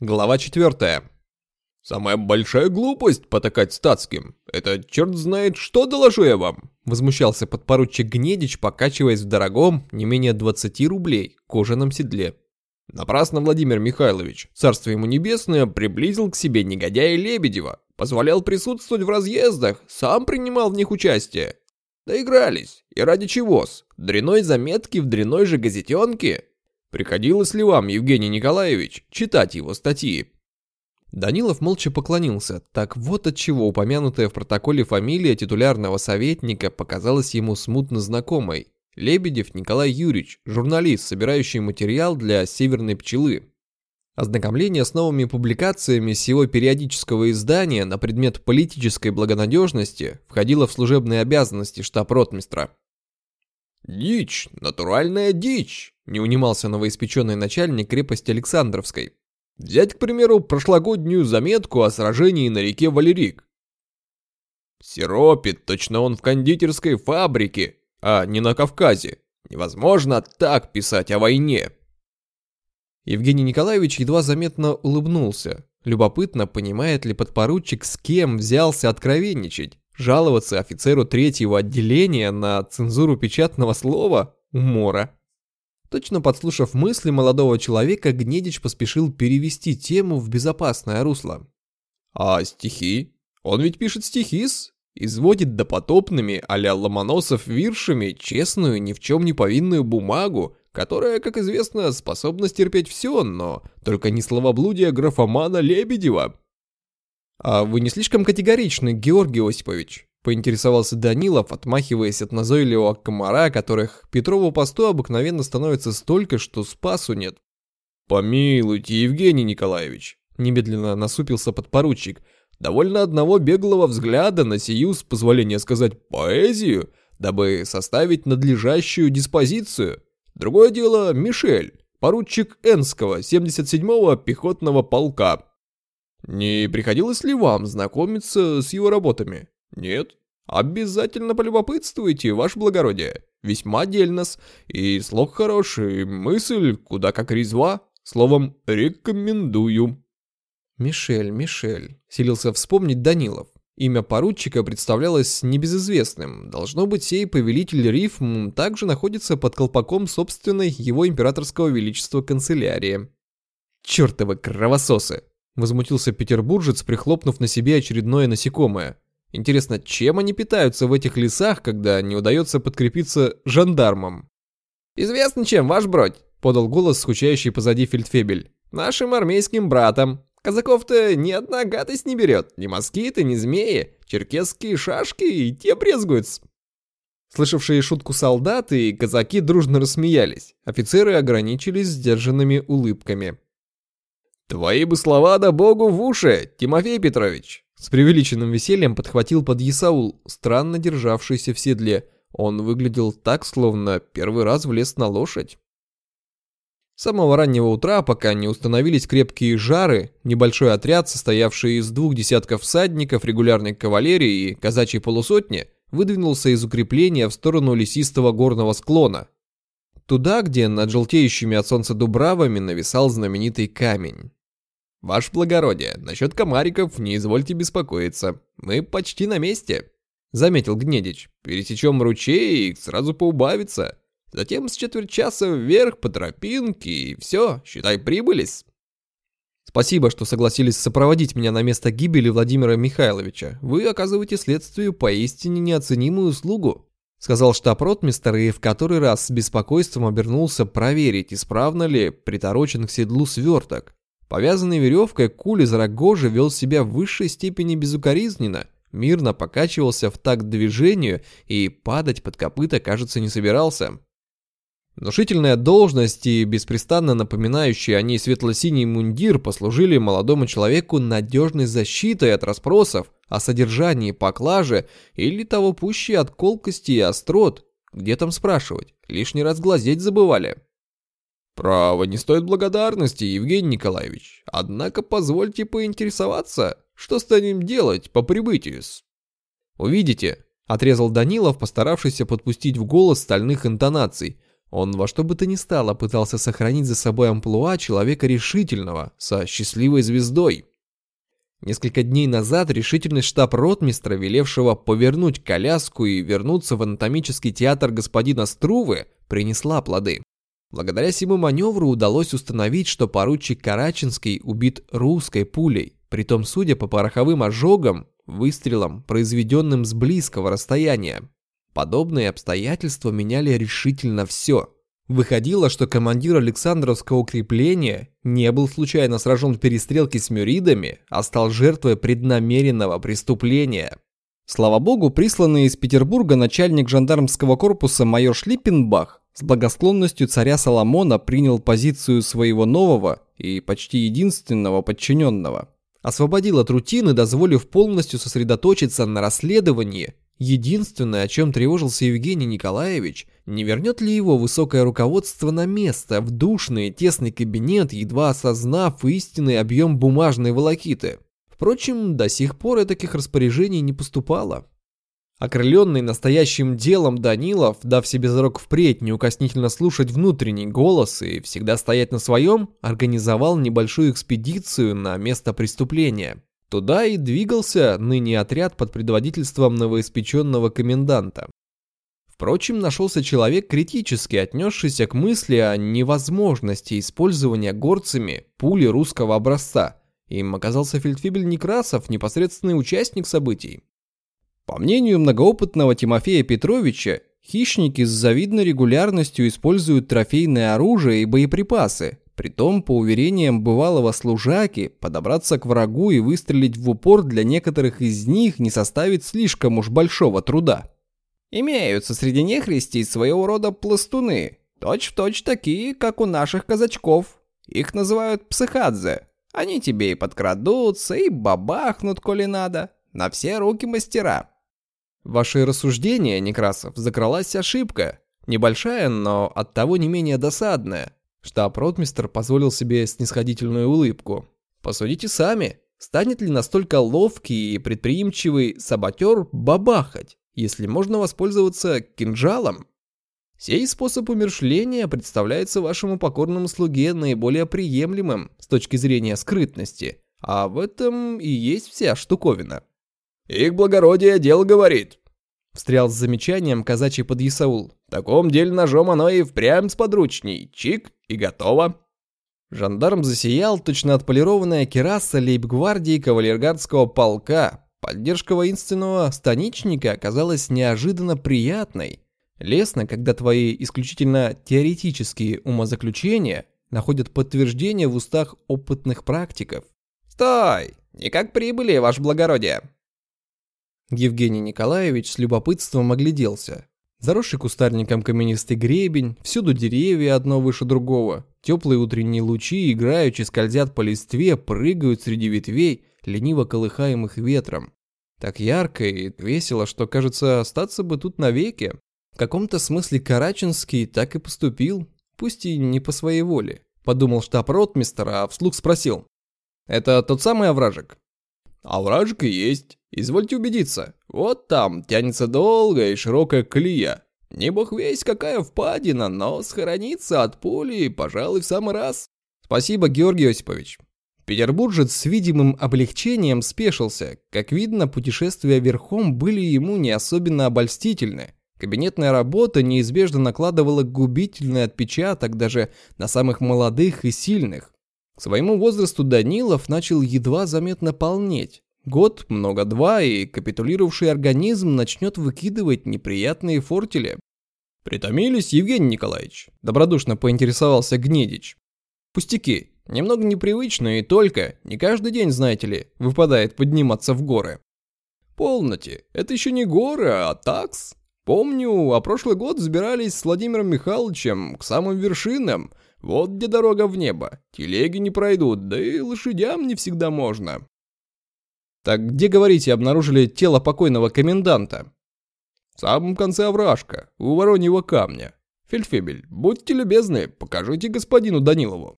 Глава 4. «Самая большая глупость потакать статским. Это черт знает что, доложу я вам!» Возмущался подпоручик Гнедич, покачиваясь в дорогом, не менее 20 рублей, кожаном седле. Напрасно Владимир Михайлович, царство ему небесное, приблизил к себе негодяя Лебедева, позволял присутствовать в разъездах, сам принимал в них участие. Доигрались. И ради чего-с? Дряной заметки в дряной же газетенке? Приходилось ли вам, Евгений Николаевич, читать его статьи? Данилов молча поклонился. Так вот от чего упомянутая в протоколе фамилия титулярного советника показалась ему смутно знакомой. Лебедев Николай Юрьевич, журналист, собирающий материал для «Северной пчелы». Ознакомление с новыми публикациями сего периодического издания на предмет политической благонадежности входило в служебные обязанности штаб-ротмистра. «Дичь, натуральная дичь!» – не унимался новоиспеченный начальник крепости Александровской. «Взять, к примеру, прошлогоднюю заметку о сражении на реке Валерик. Сиропит, точно он в кондитерской фабрике, а не на Кавказе. Невозможно так писать о войне!» Евгений Николаевич едва заметно улыбнулся. Любопытно, понимает ли подпоручик, с кем взялся откровенничать. Жаловаться офицеру третьего отделения на цензуру печатного слова – умора. Точно подслушав мысли молодого человека, Гнедич поспешил перевести тему в безопасное русло. «А стихи? Он ведь пишет стихи-с? Изводит допотопными а-ля Ломоносов виршами честную, ни в чем не повинную бумагу, которая, как известно, способна стерпеть все, но только не словоблудие графомана Лебедева». «А вы не слишком категоричны, Георгий Осипович?» — поинтересовался Данилов, отмахиваясь от назойливого комара, которых Петрову посту обыкновенно становится столько, что спасу нет. «Помилуйте, Евгений Николаевич!» — немедленно насупился подпоручик. «Довольно одного беглого взгляда на сию, с позволения сказать, поэзию, дабы составить надлежащую диспозицию. Другое дело Мишель, поручик Энского, 77-го пехотного полка, не приходилось ли вам знакомиться с его работами? Нет? Обязательно полюбопытствуйте, ваше благородие. Весьма дельно-с. И слог хороший, мысль куда как резва. Словом, рекомендую. Мишель, Мишель, селился вспомнить Данилов. Имя поручика представлялось небезызвестным. Должно быть, сей повелитель рифм также находится под колпаком собственной его императорского величества канцелярии. Чёртовы кровососы! Возмутился петербуржец, прихлопнув на себе очередное насекомое. Интересно, чем они питаются в этих лесах, когда не удается подкрепиться жандармам? «Известно чем, ваш бродь», — подал голос скучающий позади фельдфебель. «Нашим армейским братам. Казаков-то ни одна гадость не берет. Ни москиты, ни змеи. Черкесские шашки и те брезгуют. Слышавшие шутку солдаты и казаки дружно рассмеялись. Офицеры ограничились сдержанными улыбками. «Твои бы слова да богу в уши, Тимофей Петрович!» С преувеличенным весельем подхватил под Исаул, странно державшийся в седле. Он выглядел так, словно первый раз влез на лошадь. С самого раннего утра, пока не установились крепкие жары, небольшой отряд, состоявший из двух десятков всадников регулярной кавалерии и казачьей полусотни, выдвинулся из укрепления в сторону лесистого горного склона. Туда, где над желтеющими от солнца дубравами нависал знаменитый камень. «Ваше благородие, насчет комариков не извольте беспокоиться. Мы почти на месте», — заметил Гнедич. «Пересечем ручей и сразу поубавится. Затем с четверть часа вверх по тропинке и все, считай, прибылись». «Спасибо, что согласились сопроводить меня на место гибели Владимира Михайловича. Вы оказываете следствию поистине неоценимую услугу», — сказал штаб-ротмистер и в который раз с беспокойством обернулся проверить, исправно ли приторочен к седлу сверток. Повязанный веревкой, Кули Зарагожа вел себя в высшей степени безукоризненно, мирно покачивался в такт движению и падать под копыта, кажется, не собирался. Внушительная должность и беспрестанно напоминающий о ней светло-синий мундир послужили молодому человеку надежной защитой от расспросов о содержании поклажи или того пуще от колкости и острот. Где там спрашивать? Лишний раз глазеть забывали. «Право, не стоит благодарности, Евгений Николаевич. Однако позвольте поинтересоваться, что станем делать по прибытию -с? «Увидите», — отрезал Данилов, постаравшийся подпустить в голос стальных интонаций. Он во что бы то ни стало пытался сохранить за собой амплуа человека решительного, со счастливой звездой. Несколько дней назад решительность штаб-ротмистра, велевшего повернуть коляску и вернуться в анатомический театр господина Струвы, принесла плоды. Благодаря всему маневру удалось установить, что поручик Караченский убит русской пулей, притом, судя по пороховым ожогам, выстрелом, произведенным с близкого расстояния. Подобные обстоятельства меняли решительно все. Выходило, что командир Александровского укрепления не был случайно сражен в перестрелке с мюридами, а стал жертвой преднамеренного преступления. Слава богу, присланный из Петербурга начальник жандармского корпуса майор Шлиппенбах с благосклонностью царя Соломона принял позицию своего нового и почти единственного подчиненного. Освободил от рутины, дозволив полностью сосредоточиться на расследовании Единственное, о чем тревожился Евгений Николаевич, не вернет ли его высокое руководство на место, в душный, тесный кабинет, едва осознав истинный объем бумажной волокиты. Впрочем, до сих пор и таких распоряжений не поступало. Окрыленный настоящим делом Данилов, дав себе зарок впредь неукоснительно слушать внутренний голос и всегда стоять на своем, организовал небольшую экспедицию на место преступления. Туда и двигался ныне отряд под предводительством новоиспеченного коменданта. Впрочем, нашелся человек, критически отнесшийся к мысли о невозможности использования горцами пули русского образца. Им оказался фельдфебель Некрасов, непосредственный участник событий. По мнению многоопытного Тимофея Петровича, хищники с завидной регулярностью используют трофейное оружие и боеприпасы, Притом, по уверениям бывалого служаки, подобраться к врагу и выстрелить в упор для некоторых из них не составит слишком уж большого труда. Имеются среди нехристей своего рода пластуны, точь-в-точь точь такие, как у наших казачков. Их называют психадзе. Они тебе и подкрадутся, и бабахнут, коли надо. На все руки мастера. Ваши рассуждения, Некрасов, закралась ошибка. Небольшая, но оттого не менее досадная. Штаб-ротмистр позволил себе снисходительную улыбку. Посудите сами, станет ли настолько ловкий и предприимчивый саботер бабахать, если можно воспользоваться кинжалом? Сей способ умершления представляется вашему покорному слуге наиболее приемлемым с точки зрения скрытности, а в этом и есть вся штуковина. «Их благородие дело говорит», Встрял с замечанием казачий подъясаул. Таком деле ножом оно и впрямь сподручней. Чик и готово. Жандарм засиял, точно отполированная кераса лейб-гвардии кавалергардского полка. Поддержка воинственного станичника оказалась неожиданно приятной. Лестно, когда твои исключительно теоретические умозаключения находят подтверждение в устах опытных практиков. «Стой! Не как прибыли, ваше благородие!» Евгений Николаевич с любопытством огляделся. Заросший кустарником каменистый гребень, всюду деревья одно выше другого. Теплые утренние лучи играючи скользят по листве, прыгают среди ветвей, лениво колыхаемых ветром. Так ярко и весело, что, кажется, остаться бы тут навеки. В каком-то смысле Караченский так и поступил, пусть и не по своей воле. Подумал штаб-ротмистер, а вслух спросил. «Это тот самый овражек?» «Овражек и есть. Извольте убедиться, вот там тянется долгая и широкая клея. Не бог весь какая впадина, но схорониться от пули, пожалуй, в самый раз. Спасибо, Георгий Осипович. Петербуржец с видимым облегчением спешился. Как видно, путешествия верхом были ему не особенно обольстительны. Кабинетная работа неизбежно накладывала губительный отпечаток даже на самых молодых и сильных. К своему возрасту Данилов начал едва заметно полнеть. Год, много два, и капитулировавший организм начнет выкидывать неприятные фортили. «Притомились, Евгений Николаевич?» – добродушно поинтересовался Гнедич. «Пустяки. Немного непривычно и только, не каждый день, знаете ли, выпадает подниматься в горы». «Полноте. Это еще не горы, а такс. Помню, а прошлый год взбирались с Владимиром Михайловичем к самым вершинам. Вот где дорога в небо. Телеги не пройдут, да и лошадям не всегда можно. Так где, говорите, обнаружили тело покойного коменданта? В самом конце овражка, у Вороньего камня. Фельдфебель, будьте любезны, покажите господину Данилову.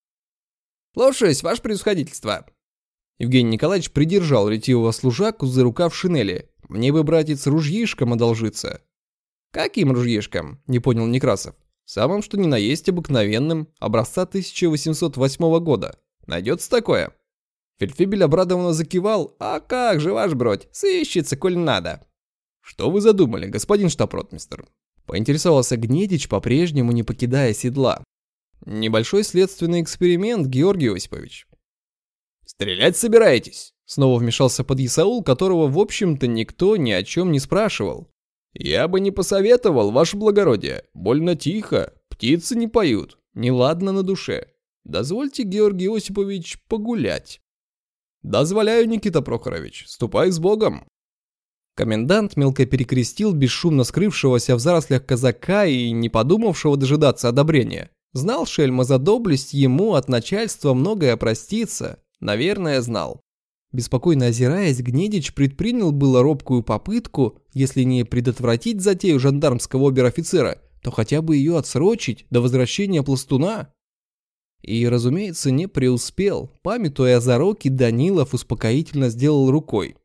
Слушаюсь, ваше превосходительство. Евгений Николаевич придержал ретивого служаку за рукав шинели. Мне бы, братец, ружьишком одолжиться. Каким ружьишком? Не понял Некрасов. Самым что ни на есть обыкновенным, образца 1808 года. Найдется такое?» Фельдфебель обрадованно закивал. «А как же, ваш бродь, сыщется, коль надо». «Что вы задумали, господин штаб-ротмистер?» Поинтересовался Гнедич, по-прежнему не покидая седла. «Небольшой следственный эксперимент, Георгий Осипович». «Стрелять собираетесь?» Снова вмешался подъясаул, которого, в общем-то, никто ни о чем не спрашивал. «Я бы не посоветовал, ваше благородие. Больно тихо, птицы не поют, неладно на душе. Дозвольте, Георгий Осипович, погулять». «Дозволяю, Никита Прохорович. Ступай с Богом». Комендант мелко перекрестил бесшумно скрывшегося в зарослях казака и не подумавшего дожидаться одобрения. Знал Шельма за доблесть, ему от начальства многое простится. Наверное, знал. Беспокойно озираясь, Гнедич предпринял было робкую попытку, если не предотвратить затею жандармского обер-офицера, то хотя бы ее отсрочить до возвращения пластуна. И, разумеется, не преуспел. Памятуя о зароке, Данилов успокоительно сделал рукой.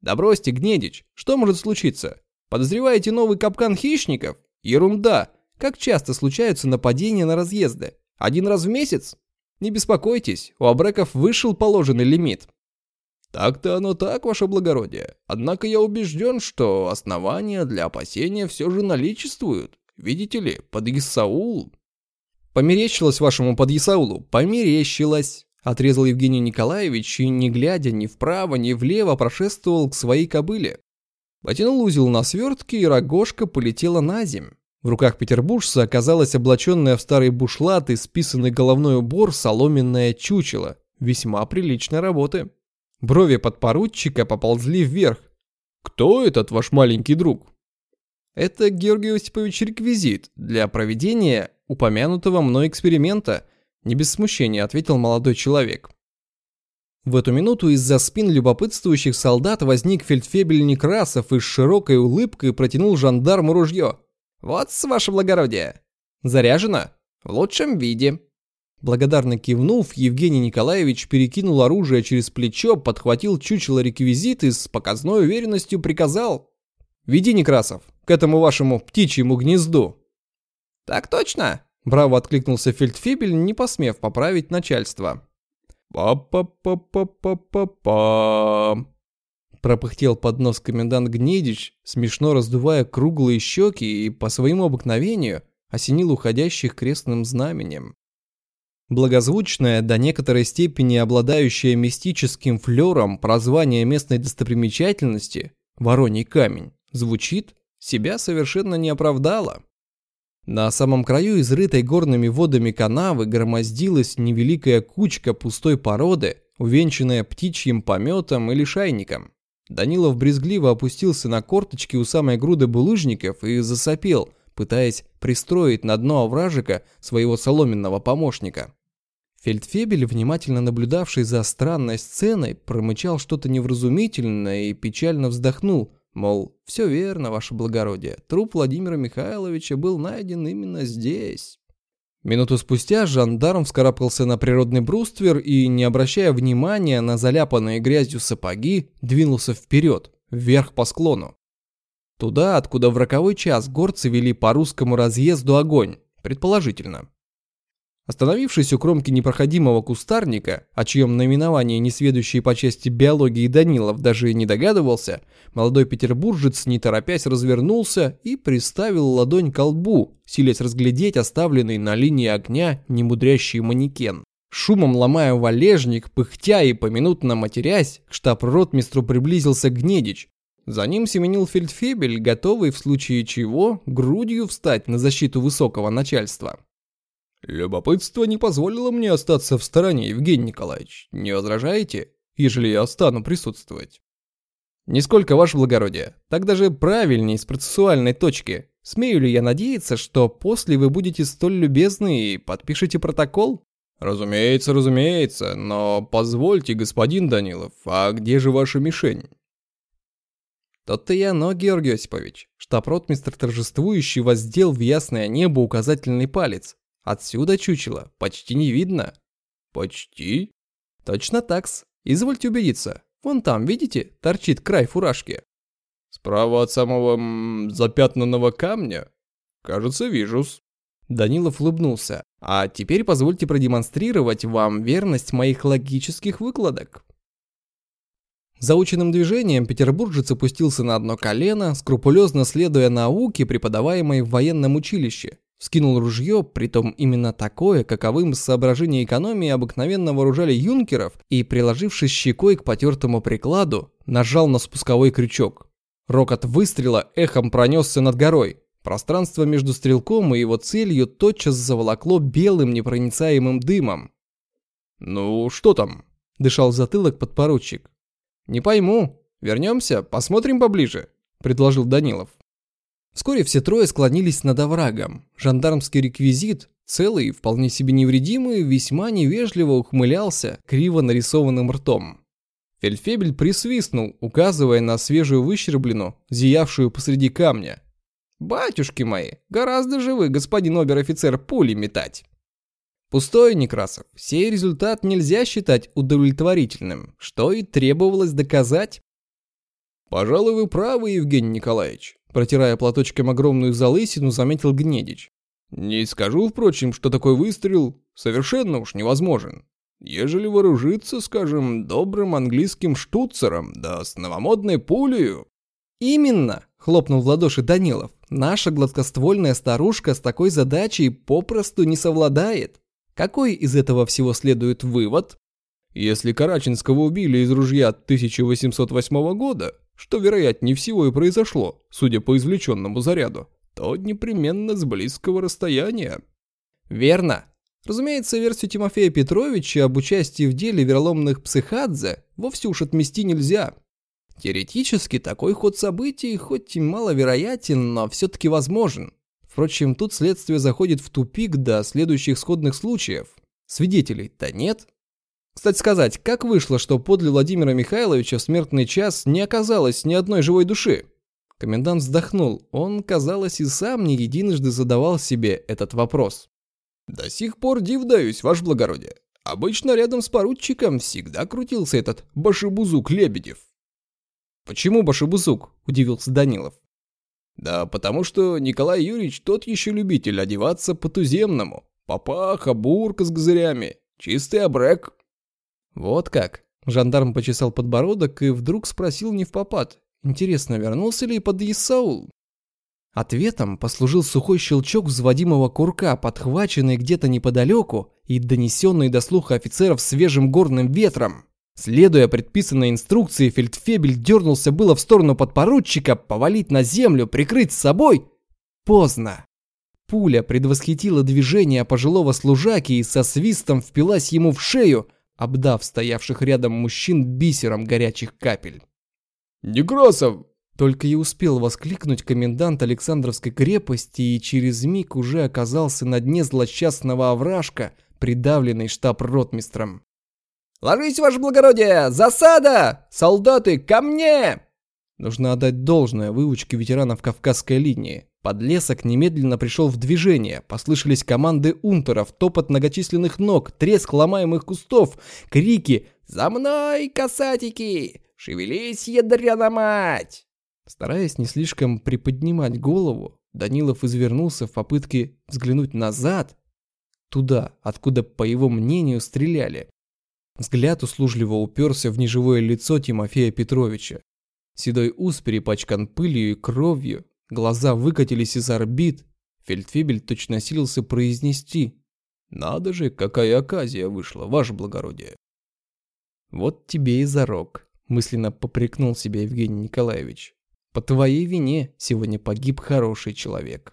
«Да бросьте, Гнедич, что может случиться? Подозреваете новый капкан хищников? Ерунда! Как часто случаются нападения на разъезды? Один раз в месяц? Не беспокойтесь, у абреков вышел положенный лимит. Так-то оно так, ваше благородие. Однако я убежден, что основания для опасения все же наличествуют. Видите ли, под Исаул... Померещилось вашему под Исаулу, померещилось. Отрезал Евгений Николаевич и, не глядя ни вправо, ни влево, прошествовал к своей кобыле. Потянул узел на свертке, и рогожка полетела на земь. В руках петербуржца оказалась облаченная в старый бушлат и списанный головной убор соломенное чучело. Весьма приличной работы. Брови подпоручика поползли вверх. «Кто этот ваш маленький друг?» «Это Георгий Осипович реквизит для проведения упомянутого мной эксперимента», не без смущения ответил молодой человек. В эту минуту из-за спин любопытствующих солдат возник фельдфебель Некрасов и с широкой улыбкой протянул жандарму ружье. «Вот, ваше благородие!» «Заряжено?» «В лучшем виде», Благодарно кивнув, Евгений Николаевич перекинул оружие через плечо, подхватил чучело реквизит и с показной уверенностью приказал. «Веди, Некрасов, к этому вашему птичьему гнезду». «Так точно!» – браво откликнулся фельдфебель, не посмев поправить начальство. «Па-па-па-па-па-па-па...» Пропыхтел под нос комендант Гнедич, смешно раздувая круглые щеки и, по своему обыкновению, осенил уходящих крестным знаменем. Благозвучное, до некоторой степени обладающее мистическим флером прозвание местной достопримечательности «Вороний камень» звучит, себя совершенно не оправдало. На самом краю изрытой горными водами канавы громоздилась невеликая кучка пустой породы, увенчанная птичьим пометом или шайником. Данилов брезгливо опустился на корточки у самой груды булыжников и засопел, пытаясь пристроить на дно овражика своего соломенного помощника. Фельдфебель, внимательно наблюдавший за странной сценой, промычал что-то невразумительное и печально вздохнул, мол, все верно, ваше благородие, труп Владимира Михайловича был найден именно здесь. Минуту спустя жандарм вскарабкался на природный бруствер и, не обращая внимания на заляпанные грязью сапоги, двинулся вперед, вверх по склону. Туда, откуда в роковой час горцы вели по русскому разъезду огонь, предположительно. Остановившись у кромки непроходимого кустарника, о чьем наименовании несведущий по части биологии Данилов даже не догадывался, молодой петербуржец, не торопясь, развернулся и приставил ладонь к лбу, силясь разглядеть оставленный на линии огня немудрящий манекен. Шумом ломая валежник, пыхтя и поминутно матерясь, к штаб-ротмистру приблизился Гнедич. За ним семенил фельдфебель, готовый в случае чего грудью встать на защиту высокого начальства. «Любопытство не позволило мне остаться в стороне, Евгений Николаевич. Не возражаете, ежели я стану присутствовать?» «Нисколько, ваше благородие. Так даже правильней с процессуальной точки. Смею ли я надеяться, что после вы будете столь любезны и подпишете протокол?» «Разумеется, разумеется, но позвольте, господин Данилов, а где же ваша мишень?» «Тот-то и оно, Георгий Осипович. Штаб-ротмистр торжествующий воздел в ясное небо указательный палец. Отсюда чучело почти не видно. Почти? Точно такс. Извольте убедиться. Вон там, видите, торчит край фуражки. Справа от самого м, запятнанного камня? Кажется, вижу-с. Данилов улыбнулся. А теперь позвольте продемонстрировать вам верность моих логических выкладок. Заученным движением петербуржец опустился на одно колено, скрупулезно следуя науке, преподаваемой в военном училище. Скинул ружье, притом именно такое, каковым с соображения экономии обыкновенно вооружали юнкеров, и, приложившись щекой к потертому прикладу, нажал на спусковой крючок. Рокот выстрела эхом пронесся над горой. Пространство между стрелком и его целью тотчас заволокло белым непроницаемым дымом. «Ну, что там?» – дышал затылок подпоручик. «Не пойму. Вернемся, посмотрим поближе», – предложил Данилов. Вскоре все трое склонились над оврагом. Жандармский реквизит, целый, и вполне себе невредимый, весьма невежливо ухмылялся криво нарисованным ртом. Фельдфебель присвистнул, указывая на свежую выщерблену, зиявшую посреди камня. «Батюшки мои, гораздо же вы, господин обер-офицер, пули метать!» Пустой, Некрасов. Сей результат нельзя считать удовлетворительным, что и требовалось доказать. Пожалуй, вы правы, Евгений Николаевич. Протирая платочком огромную залысину, заметил Гнедич. Не скажу, впрочем, что такой выстрел совершенно уж невозможен. Ежели вооружиться, скажем, добрым английским штуцером, да с новомодной пулею. Именно, хлопнул в ладоши Данилов. Наша гладкоствольная старушка с такой задачей попросту не совладает. Какой из этого всего следует вывод? Если Караченского убили из ружья 1808 года, что вероятнее всего и произошло, судя по извлеченному заряду, то непременно с близкого расстояния. Верно. Разумеется, версию Тимофея Петровича об участии в деле вероломных психадзе вовсе уж отмести нельзя. Теоретически такой ход событий хоть и маловероятен, но все-таки возможен. Впрочем, тут следствие заходит в тупик до следующих сходных случаев. Свидетелей-то нет. Кстати сказать, как вышло, что подле Владимира Михайловича в смертный час не оказалось ни одной живой души? Комендант вздохнул. Он, казалось, и сам не единожды задавал себе этот вопрос. «До сих пор див даюсь, ваше благородие. Обычно рядом с поручиком всегда крутился этот башебузук Лебедев». «Почему башебузук?» – удивился Данилов. «Да потому что Николай Юрьевич тот еще любитель одеваться по-туземному. Папаха, бурка с газырями, чистый обрек». «Вот как?» Жандарм почесал подбородок и вдруг спросил не в попад. «Интересно, вернулся ли под Исаул?» Ответом послужил сухой щелчок взводимого курка, подхваченный где-то неподалеку и донесенный до слуха офицеров свежим горным ветром. Следуя предписанной инструкции, фельдфебель дернулся было в сторону подпоручика, повалить на землю, прикрыть с собой. Поздно. Пуля предвосхитила движение пожилого служаки и со свистом впилась ему в шею, обдав стоявших рядом мужчин бисером горячих капель. «Некрасов!» Только и успел воскликнуть комендант Александровской крепости и через миг уже оказался на дне злосчастного овражка, придавленный штаб-ротмистром. «Ложись, ваше благородие! Засада! Солдаты, ко мне!» Нужно отдать должное выучке ветеранов Кавказской линии. Подлесок немедленно пришел в движение, послышались команды унтеров, топот многочисленных ног, треск ломаемых кустов, крики «За мной, касатики! Шевелись, ядрена мать!» Стараясь не слишком приподнимать голову, Данилов извернулся в попытке взглянуть назад, туда, откуда, по его мнению, стреляли. Взгляд услужливо уперся в неживое лицо Тимофея Петровича. Седой ус перепачкан пылью и кровью, глаза выкатились из орбит. Фельдфебель точно силился произнести. «Надо же, какая оказия вышла, ваше благородие!» «Вот тебе и зарок», – мысленно попрекнул себя Евгений Николаевич. «По твоей вине сегодня погиб хороший человек».